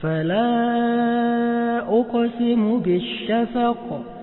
فلا أقسم بالشفق.